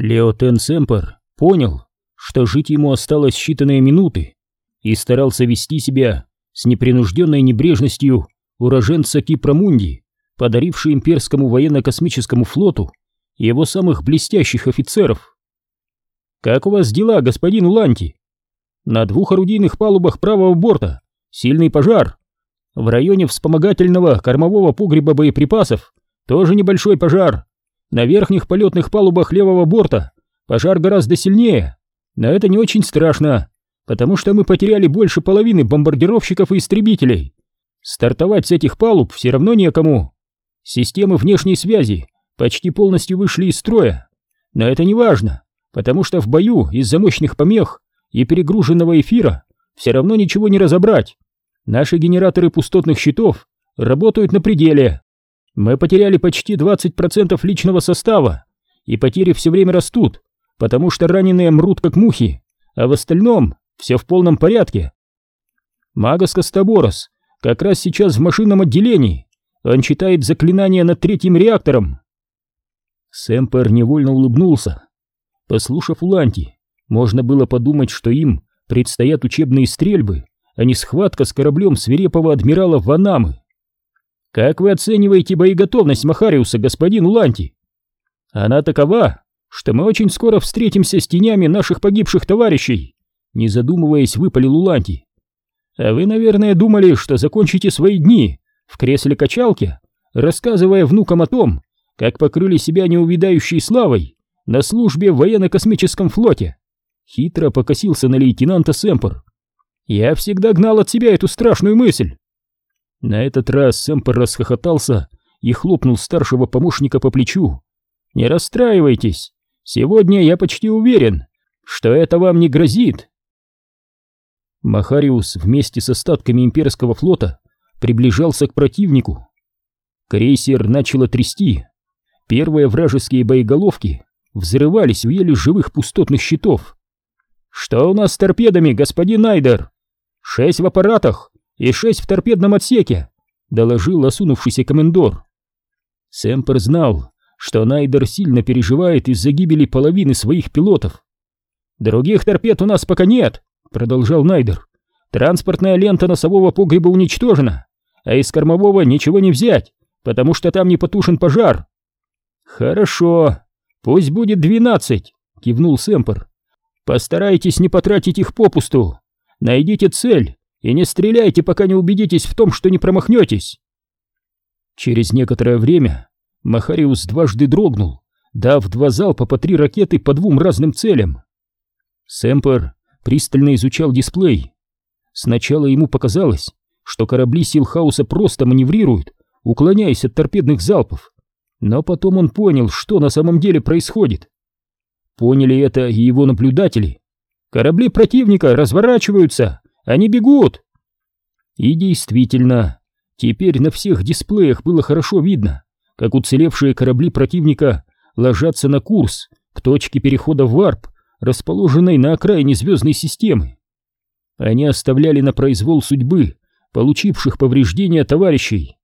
Лео Тен понял, что жить ему осталось считанные минуты, и старался вести себя с непринужденной небрежностью уроженца Кипромунди, подаривший имперскому военно-космическому флоту его самых блестящих офицеров. «Как у вас дела, господин Уланти?» «На двух орудийных палубах правого борта сильный пожар. В районе вспомогательного кормового погреба боеприпасов тоже небольшой пожар. На верхних полетных палубах левого борта пожар гораздо сильнее, но это не очень страшно, потому что мы потеряли больше половины бомбардировщиков и истребителей. Стартовать с этих палуб все равно некому. Системы внешней связи почти полностью вышли из строя, но это не важно, потому что в бою из-за мощных помех и перегруженного эфира все равно ничего не разобрать. Наши генераторы пустотных щитов работают на пределе. Мы потеряли почти 20% личного состава, и потери все время растут, потому что раненые мрут как мухи, а в остальном все в полном порядке. Магас Костаборос как раз сейчас в машинном отделении. Он читает заклинание над третьим реактором. Сэмпер невольно улыбнулся. Послушав Уланти, можно было подумать, что им предстоят учебные стрельбы, а не схватка с кораблем свирепого адмирала Ванамы. Как вы оцениваете боеготовность Махариуса, господин Уланти? Она такова, что мы очень скоро встретимся с тенями наших погибших товарищей, не задумываясь, выпалил Уланти. А вы, наверное, думали, что закончите свои дни в кресле качалки, рассказывая внукам о том, как покрыли себя неувидающей славой на службе в военно-космическом флоте. Хитро покосился на лейтенанта Сэмпер. Я всегда гнал от себя эту страшную мысль. На этот раз Сэмпер расхохотался и хлопнул старшего помощника по плечу. «Не расстраивайтесь, сегодня я почти уверен, что это вам не грозит». Махариус вместе с остатками имперского флота приближался к противнику. Крейсер начало трясти. Первые вражеские боеголовки взрывались в еле живых пустотных щитов. «Что у нас с торпедами, господин Найдер?» «Шесть в аппаратах и шесть в торпедном отсеке», — доложил осунувшийся комендор. Сэмпер знал, что Найдер сильно переживает из-за гибели половины своих пилотов. «Других торпед у нас пока нет», — продолжал Найдер. «Транспортная лента носового погреба уничтожена, а из кормового ничего не взять, потому что там не потушен пожар». «Хорошо, пусть будет двенадцать», — кивнул Сэмпер. «Постарайтесь не потратить их попусту. Найдите цель и не стреляйте, пока не убедитесь в том, что не промахнетесь. Через некоторое время Махариус дважды дрогнул, дав два залпа по три ракеты по двум разным целям. Сэмпер пристально изучал дисплей. Сначала ему показалось, что корабли сил хаоса просто маневрируют, уклоняясь от торпедных залпов. Но потом он понял, что на самом деле происходит. Поняли это и его наблюдатели. Корабли противника разворачиваются, они бегут. И действительно, теперь на всех дисплеях было хорошо видно, как уцелевшие корабли противника ложатся на курс к точке перехода в варп, расположенной на окраине звездной системы. Они оставляли на произвол судьбы получивших повреждения товарищей.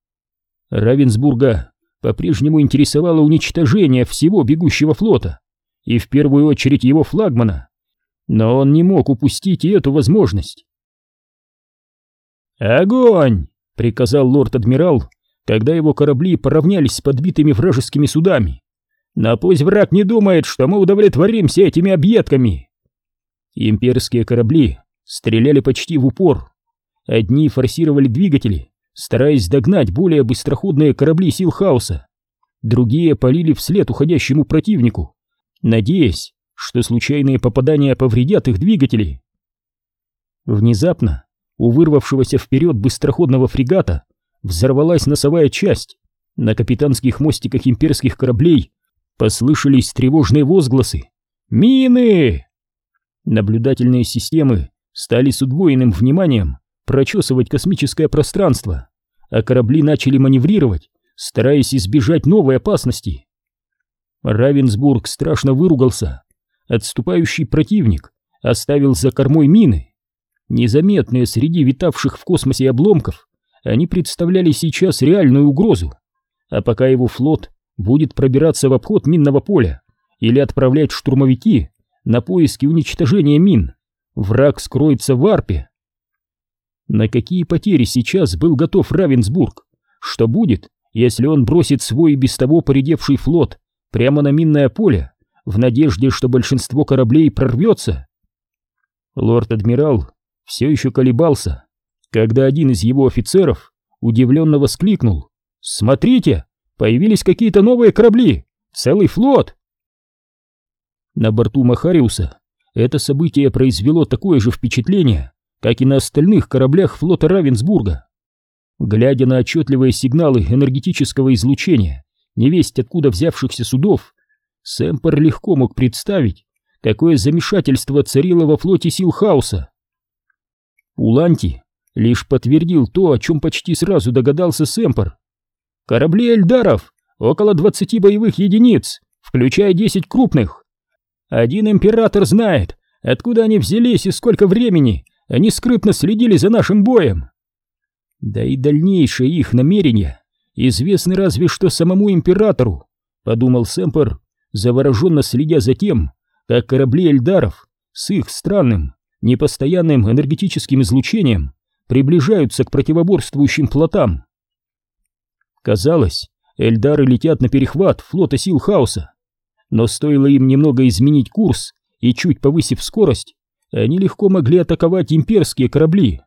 Равенсбурга по-прежнему интересовало уничтожение всего бегущего флота, и в первую очередь его флагмана, но он не мог упустить и эту возможность. «Огонь!» — приказал лорд-адмирал, когда его корабли поравнялись с подбитыми вражескими судами. «Но пусть враг не думает, что мы удовлетворимся этими объедками!» Имперские корабли стреляли почти в упор. Одни форсировали двигатели, стараясь догнать более быстроходные корабли сил хаоса. Другие полили вслед уходящему противнику, надеясь, что случайные попадания повредят их двигатели. Внезапно у вырвавшегося вперед быстроходного фрегата взорвалась носовая часть. На капитанских мостиках имперских кораблей послышались тревожные возгласы. «Мины!» Наблюдательные системы стали с удвоенным вниманием прочесывать космическое пространство, а корабли начали маневрировать, стараясь избежать новой опасности. Равенсбург страшно выругался. Отступающий противник оставил за кормой мины. Незаметные среди витавших в космосе обломков, они представляли сейчас реальную угрозу. А пока его флот будет пробираться в обход минного поля, или отправлять штурмовики на поиски уничтожения мин. Враг скроется в арпе. На какие потери сейчас был готов Равенсбург? Что будет, если он бросит свой без того поредевший флот прямо на минное поле, в надежде, что большинство кораблей прорвется? Лорд-адмирал все еще колебался, когда один из его офицеров удивленно воскликнул. «Смотрите, появились какие-то новые корабли! Целый флот!» На борту Махариуса это событие произвело такое же впечатление, как и на остальных кораблях флота Равенсбурга. Глядя на отчетливые сигналы энергетического излучения, невесть откуда взявшихся судов, Сэмпер легко мог представить, какое замешательство царило во флоте сил хаоса. Уланти лишь подтвердил то, о чем почти сразу догадался Сэмпер. Корабли Эльдаров около 20 боевых единиц, включая 10 крупных. Один император знает, откуда они взялись и сколько времени они скрытно следили за нашим боем. Да и дальнейшие их намерения известны разве что самому императору, подумал Сэмпер, завороженно следя за тем, как корабли Эльдаров с их странным, непостоянным энергетическим излучением приближаются к противоборствующим флотам. Казалось, Эльдары летят на перехват флота сил хаоса, но стоило им немного изменить курс и чуть повысив скорость, они легко могли атаковать имперские корабли.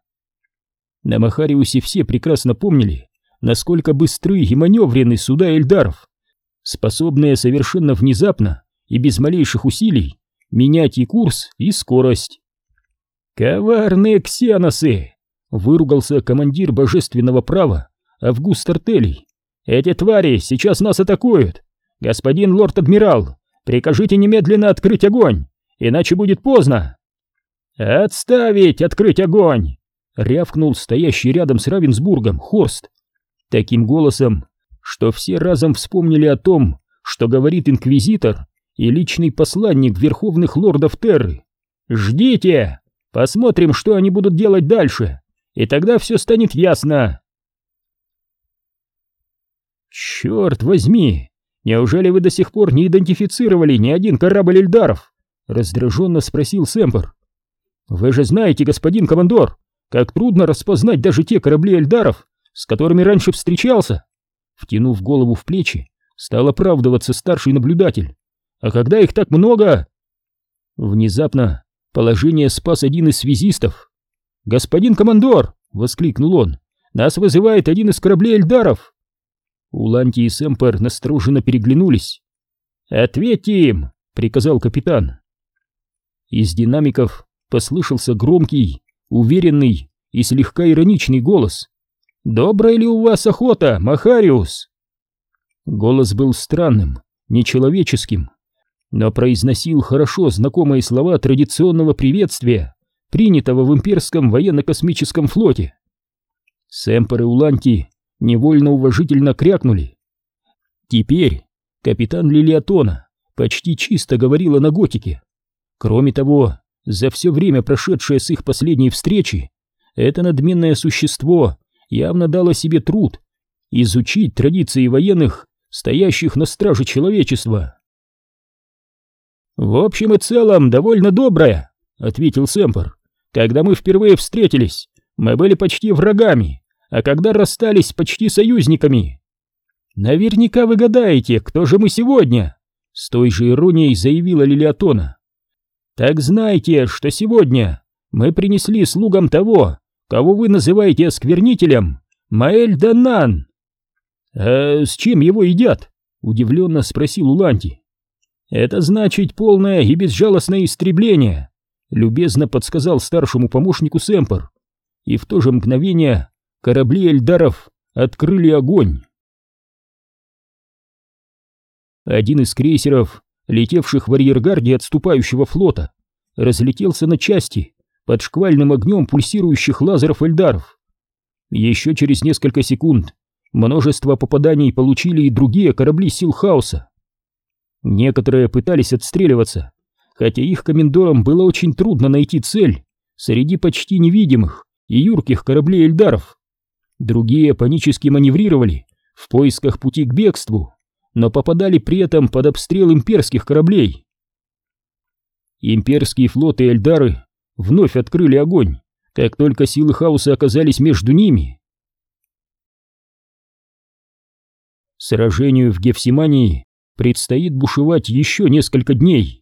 На Махариусе все прекрасно помнили, насколько быстры и маневренны суда Эльдаров, способные совершенно внезапно и без малейших усилий менять и курс, и скорость. «Коварные ксеносы!» — выругался командир божественного права Август Артелий. «Эти твари сейчас нас атакуют! Господин лорд-адмирал, прикажите немедленно открыть огонь, иначе будет поздно!» «Отставить! Открыть огонь!» — рявкнул стоящий рядом с Равенсбургом Хорст. Таким голосом, что все разом вспомнили о том, что говорит инквизитор и личный посланник верховных лордов Терры. «Ждите! Посмотрим, что они будут делать дальше, и тогда все станет ясно!» «Черт возьми! Неужели вы до сих пор не идентифицировали ни один корабль Эльдаров?» — раздраженно спросил Сэмпер. «Вы же знаете, господин командор, как трудно распознать даже те корабли Эльдаров, с которыми раньше встречался!» Втянув голову в плечи, стал оправдываться старший наблюдатель. «А когда их так много?» Внезапно положение спас один из связистов. «Господин командор!» — воскликнул он. «Нас вызывает один из кораблей Эльдаров!» Уланти и Сэмпер настороженно переглянулись. «Ответьте им!» — приказал капитан. Из динамиков послышался громкий, уверенный и слегка ироничный голос. «Добрая ли у вас охота, Махариус?» Голос был странным, нечеловеческим, но произносил хорошо знакомые слова традиционного приветствия, принятого в имперском военно-космическом флоте. Сэмпер и Уланти невольно уважительно крякнули. Теперь капитан Лилиатона почти чисто говорила на готике. Кроме того, за все время, прошедшее с их последней встречи, это надменное существо явно дало себе труд изучить традиции военных, стоящих на страже человечества. «В общем и целом, довольно добрая», — ответил Сэмпер. «Когда мы впервые встретились, мы были почти врагами, а когда расстались, почти союзниками». «Наверняка вы гадаете, кто же мы сегодня?» С той же иронией заявила Лилиатона. Так знайте, что сегодня мы принесли слугам того, кого вы называете осквернителем, Маэль Данан. А с чем его едят? Удивленно спросил Уланти. Это значит полное и безжалостное истребление, любезно подсказал старшему помощнику Сэмпер. И в то же мгновение корабли Эльдаров открыли огонь. Один из крейсеров летевших в арьергарде отступающего флота, разлетелся на части под шквальным огнем пульсирующих лазеров Эльдаров. Еще через несколько секунд множество попаданий получили и другие корабли сил хаоса. Некоторые пытались отстреливаться, хотя их комендорам было очень трудно найти цель среди почти невидимых и юрких кораблей Эльдаров. Другие панически маневрировали в поисках пути к бегству, но попадали при этом под обстрел имперских кораблей. Имперские флоты и Эльдары вновь открыли огонь, как только силы хаоса оказались между ними. Сражению в Гефсимании предстоит бушевать еще несколько дней.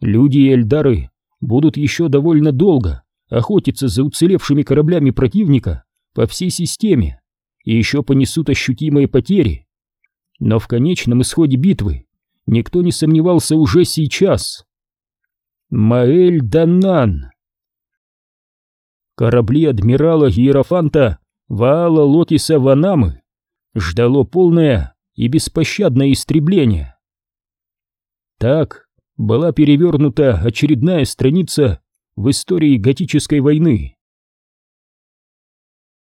Люди и Эльдары будут еще довольно долго охотиться за уцелевшими кораблями противника по всей системе и еще понесут ощутимые потери. Но в конечном исходе битвы никто не сомневался уже сейчас. Маэль Данан Корабли адмирала Иерофанта Ваала Лотиса Ванамы ждало полное и беспощадное истребление. Так была перевернута очередная страница в истории готической войны.